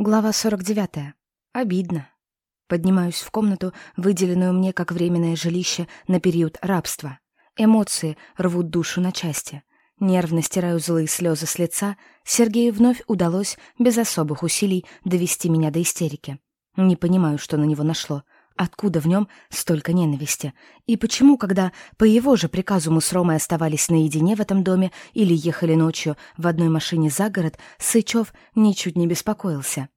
Глава 49. Обидно. Поднимаюсь в комнату, выделенную мне как временное жилище на период рабства. Эмоции рвут душу на части. Нервно стираю злые слезы с лица. Сергею вновь удалось без особых усилий довести меня до истерики. Не понимаю, что на него нашло. Откуда в нем столько ненависти? И почему, когда по его же приказу мы с Ромой оставались наедине в этом доме или ехали ночью в одной машине за город, Сычев ничуть не беспокоился?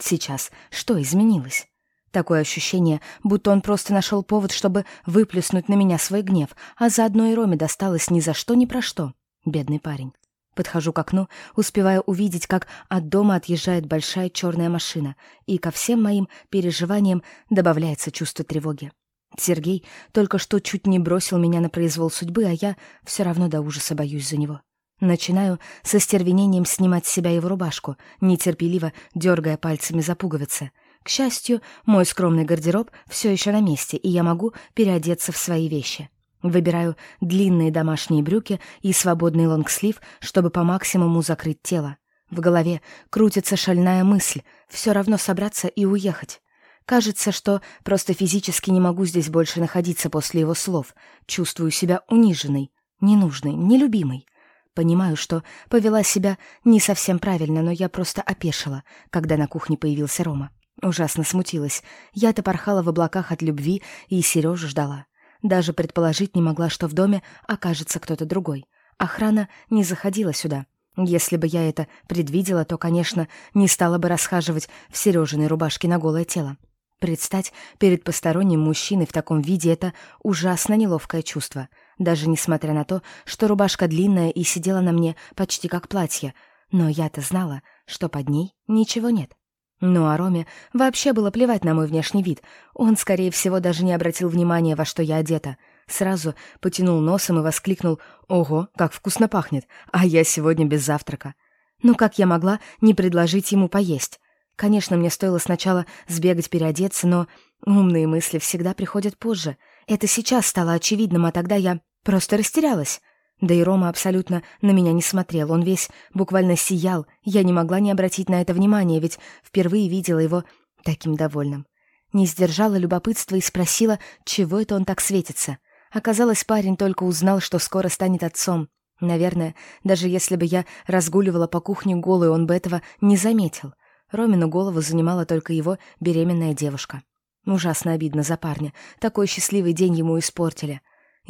Сейчас что изменилось? Такое ощущение, будто он просто нашел повод, чтобы выплеснуть на меня свой гнев, а заодно и Роме досталось ни за что, ни про что. Бедный парень. Подхожу к окну, успевая увидеть, как от дома отъезжает большая черная машина, и ко всем моим переживаниям добавляется чувство тревоги. Сергей только что чуть не бросил меня на произвол судьбы, а я все равно до ужаса боюсь за него. Начинаю со стервенением снимать с себя его рубашку, нетерпеливо дергая пальцами за пуговицы. К счастью, мой скромный гардероб все еще на месте, и я могу переодеться в свои вещи. Выбираю длинные домашние брюки и свободный лонгслив, чтобы по максимуму закрыть тело. В голове крутится шальная мысль все равно собраться и уехать. Кажется, что просто физически не могу здесь больше находиться после его слов. Чувствую себя униженной, ненужной, нелюбимой. Понимаю, что повела себя не совсем правильно, но я просто опешила, когда на кухне появился Рома. Ужасно смутилась. Я-то порхала в облаках от любви и Сережу ждала. Даже предположить не могла, что в доме окажется кто-то другой. Охрана не заходила сюда. Если бы я это предвидела, то, конечно, не стала бы расхаживать в Сережиной рубашке на голое тело. Предстать перед посторонним мужчиной в таком виде — это ужасно неловкое чувство — даже несмотря на то, что рубашка длинная и сидела на мне почти как платье, но я-то знала, что под ней ничего нет. Ну а Роме вообще было плевать на мой внешний вид. Он, скорее всего, даже не обратил внимания, во что я одета. Сразу потянул носом и воскликнул «Ого, как вкусно пахнет, а я сегодня без завтрака». Ну как я могла не предложить ему поесть? Конечно, мне стоило сначала сбегать переодеться, но умные мысли всегда приходят позже. Это сейчас стало очевидным, а тогда я Просто растерялась. Да и Рома абсолютно на меня не смотрел, он весь буквально сиял. Я не могла не обратить на это внимания, ведь впервые видела его таким довольным. Не сдержала любопытства и спросила, чего это он так светится. Оказалось, парень только узнал, что скоро станет отцом. Наверное, даже если бы я разгуливала по кухне голой, он бы этого не заметил. Ромину голову занимала только его беременная девушка. Ужасно обидно за парня. Такой счастливый день ему испортили.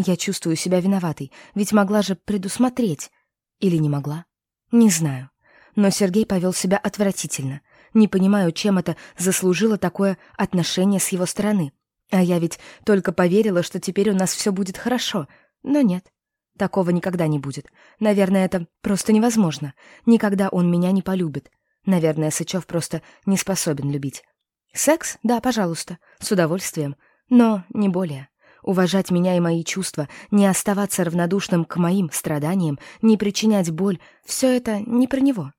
Я чувствую себя виноватой, ведь могла же предусмотреть. Или не могла? Не знаю. Но Сергей повел себя отвратительно. Не понимаю, чем это заслужило такое отношение с его стороны. А я ведь только поверила, что теперь у нас все будет хорошо. Но нет. Такого никогда не будет. Наверное, это просто невозможно. Никогда он меня не полюбит. Наверное, Сычев просто не способен любить. Секс? Да, пожалуйста. С удовольствием. Но не более уважать меня и мои чувства, не оставаться равнодушным к моим страданиям, не причинять боль — все это не про него.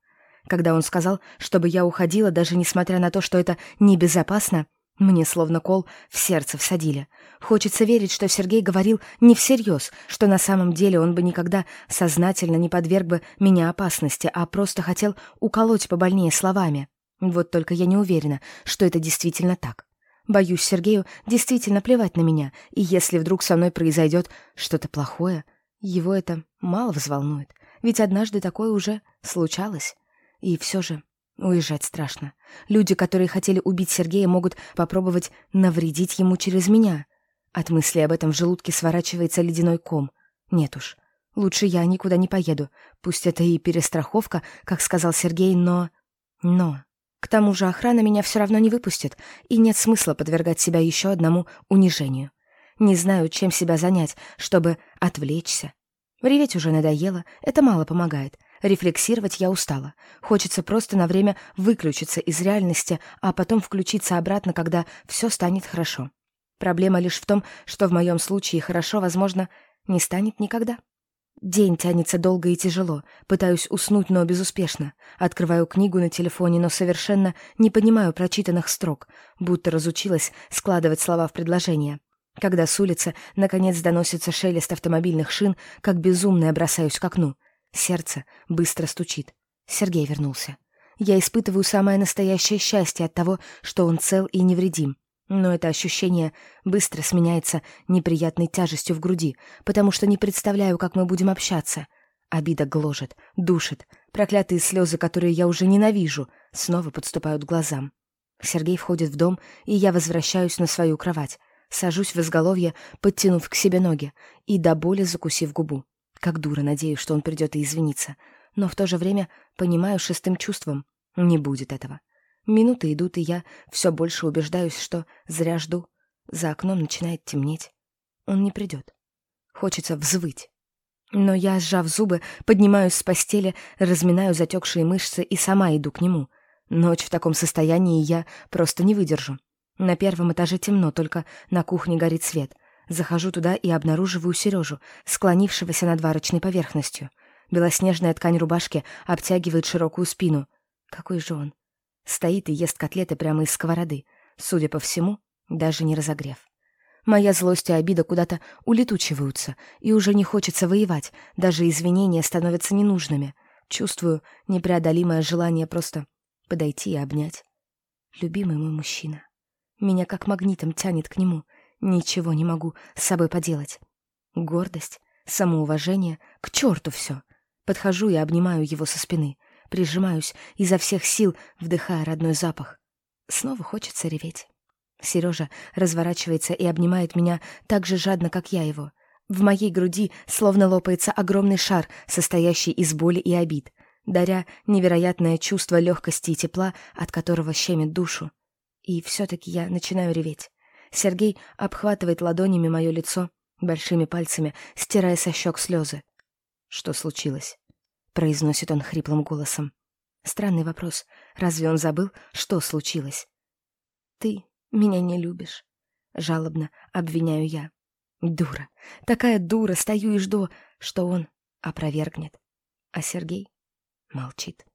Когда он сказал, чтобы я уходила, даже несмотря на то, что это небезопасно, мне словно кол в сердце всадили. Хочется верить, что Сергей говорил не всерьез, что на самом деле он бы никогда сознательно не подверг бы меня опасности, а просто хотел уколоть побольнее словами. Вот только я не уверена, что это действительно так. Боюсь, Сергею действительно плевать на меня, и если вдруг со мной произойдет что-то плохое, его это мало взволнует, ведь однажды такое уже случалось. И все же уезжать страшно. Люди, которые хотели убить Сергея, могут попробовать навредить ему через меня. От мысли об этом в желудке сворачивается ледяной ком. Нет уж, лучше я никуда не поеду. Пусть это и перестраховка, как сказал Сергей, но... Но... К тому же охрана меня все равно не выпустит, и нет смысла подвергать себя еще одному унижению. Не знаю, чем себя занять, чтобы отвлечься. Реветь уже надоело, это мало помогает. Рефлексировать я устала. Хочется просто на время выключиться из реальности, а потом включиться обратно, когда все станет хорошо. Проблема лишь в том, что в моем случае хорошо, возможно, не станет никогда. День тянется долго и тяжело. Пытаюсь уснуть, но безуспешно. Открываю книгу на телефоне, но совершенно не понимаю прочитанных строк, будто разучилась складывать слова в предложения. Когда с улицы, наконец, доносится шелест автомобильных шин, как безумная бросаюсь к окну. Сердце быстро стучит. Сергей вернулся. Я испытываю самое настоящее счастье от того, что он цел и невредим. Но это ощущение быстро сменяется неприятной тяжестью в груди, потому что не представляю, как мы будем общаться. Обида гложет, душит. Проклятые слезы, которые я уже ненавижу, снова подступают к глазам. Сергей входит в дом, и я возвращаюсь на свою кровать. Сажусь в изголовье, подтянув к себе ноги, и до боли закусив губу. Как дура надеюсь, что он придет и извинится. Но в то же время понимаю шестым чувством. Не будет этого. Минуты идут, и я все больше убеждаюсь, что зря жду. За окном начинает темнеть. Он не придет. Хочется взвыть. Но я, сжав зубы, поднимаюсь с постели, разминаю затекшие мышцы и сама иду к нему. Ночь в таком состоянии я просто не выдержу. На первом этаже темно, только на кухне горит свет. Захожу туда и обнаруживаю Сережу, склонившегося над варочной поверхностью. Белоснежная ткань рубашки обтягивает широкую спину. Какой же он? Стоит и ест котлеты прямо из сковороды, судя по всему, даже не разогрев. Моя злость и обида куда-то улетучиваются, и уже не хочется воевать, даже извинения становятся ненужными. Чувствую непреодолимое желание просто подойти и обнять. Любимый мой мужчина. Меня как магнитом тянет к нему. Ничего не могу с собой поделать. Гордость, самоуважение, к черту все. Подхожу и обнимаю его со спины. Прижимаюсь изо всех сил, вдыхая родной запах. Снова хочется реветь. Сережа разворачивается и обнимает меня так же жадно, как я его. В моей груди словно лопается огромный шар, состоящий из боли и обид, даря невероятное чувство легкости и тепла, от которого щемит душу. И все-таки я начинаю реветь. Сергей обхватывает ладонями мое лицо, большими пальцами, стирая со щек слезы. «Что случилось?» — произносит он хриплым голосом. Странный вопрос. Разве он забыл, что случилось? «Ты меня не любишь», — жалобно обвиняю я. Дура. Такая дура, стою и жду, что он опровергнет. А Сергей молчит.